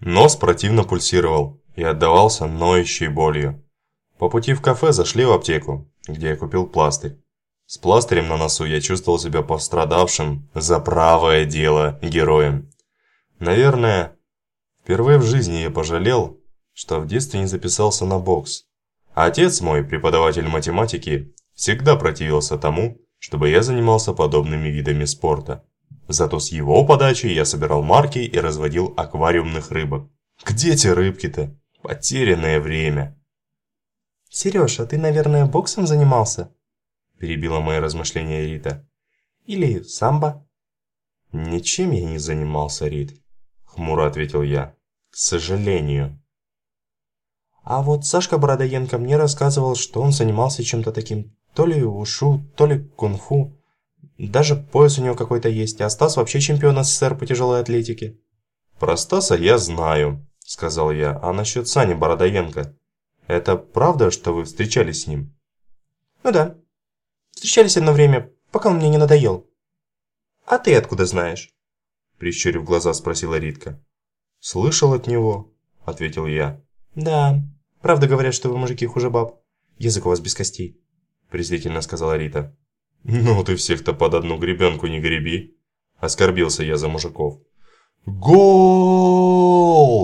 Нос противно пульсировал и отдавался ноющей болью. По пути в кафе зашли в аптеку, где я купил пластырь. С пластырем на носу я чувствовал себя пострадавшим за правое дело героем. Наверное, впервые в жизни я пожалел, что в детстве не записался на бокс. Отец мой, преподаватель математики, всегда противился тому, чтобы я занимался подобными видами спорта. Зато с его подачи я собирал марки и разводил аквариумных рыбок. Где те рыбки-то? Потерянное время. «Сереж, а ты, наверное, боксом занимался?» Перебила мои размышления Рита. «Или самбо?» «Ничем я не занимался, Рит», — хмуро ответил я. «К сожалению». А вот Сашка Бородоенко мне рассказывал, что он занимался чем-то таким, то ли ушу, то ли кунг-фу. Даже пояс у него какой-то есть, а Стас вообще чемпион СССР по тяжелой атлетике. «Про Стаса я знаю», — сказал я. «А насчет Сани Бородоенко? Это правда, что вы встречались с ним?» «Ну да. Встречались одно время, пока он мне не надоел». «А ты откуда знаешь?» Прищурив глаза, спросила Ритка. «Слышал от него», — ответил я. «Да, правда говорят, что вы мужики хуже баб. Язык у вас без костей», — презрительно сказала Рита. «Ну ты всех-то под одну гребенку не греби!» Оскорбился я за мужиков. «Гол!»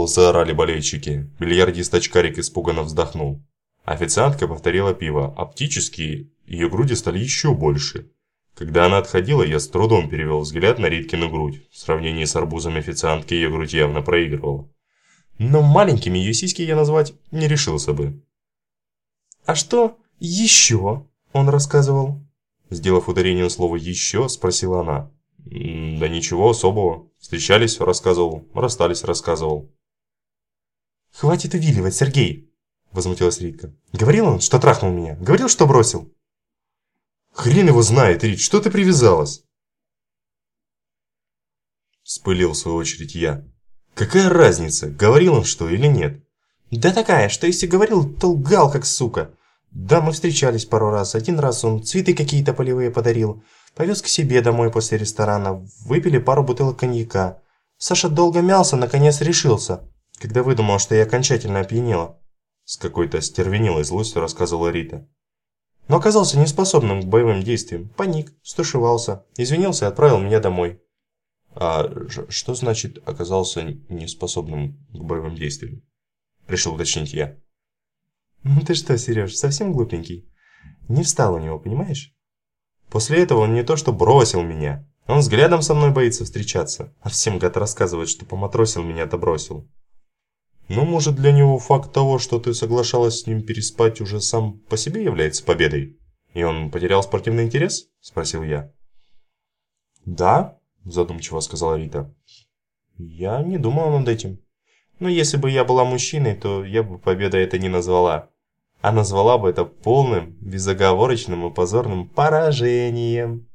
– заорали болельщики. Бильярдист-очкарик испуганно вздохнул. Официантка повторила пиво. Оптически ее груди стали еще больше. Когда она отходила, я с трудом перевел взгляд на Риткину грудь. В сравнении с арбузом официантки ее грудь явно проигрывала. Но маленькими ее сиськи я назвать не решился бы. «А что еще?» – он рассказывал. Сделав ударение слова «еще», спросила она. «Да ничего особого. Встречались, рассказывал. Расстались, рассказывал». «Хватит увиливать, Сергей!» Возмутилась Ритка. «Говорил он, что трахнул меня? Говорил, что бросил?» «Хрен его знает, Рит, что ты привязалась?» Вспылил в свою очередь я. «Какая разница, говорил он что или нет?» «Да такая, что если говорил, то лгал как сука. Да, мы встречались пару раз. Один раз он цветы какие-то полевые подарил. Повез к себе домой после ресторана. Выпили пару бутылок коньяка. Саша долго мялся, наконец решился. Когда выдумал, что я окончательно опьянела. С какой-то стервенелой злостью рассказывала Рита. Но оказался неспособным к боевым действиям. Паник, стушевался, извинился и отправил меня домой. А что значит оказался неспособным к боевым действиям? Решил уточнить я. Ну ты что, Сереж, совсем глупенький? Не встал у него, понимаешь? После этого он не то что бросил меня, он взглядом со мной боится встречаться, а всем гад рассказывает, что поматросил меня-то бросил. Ну, может, для него факт того, что ты соглашалась с ним переспать, уже сам по себе является победой? И он потерял спортивный интерес? Спросил я. Да, задумчиво сказала Рита. Я не думала над этим. Но если бы я была мужчиной, то я бы победой это не назвала а назвала бы это полным, безоговорочным и позорным поражением.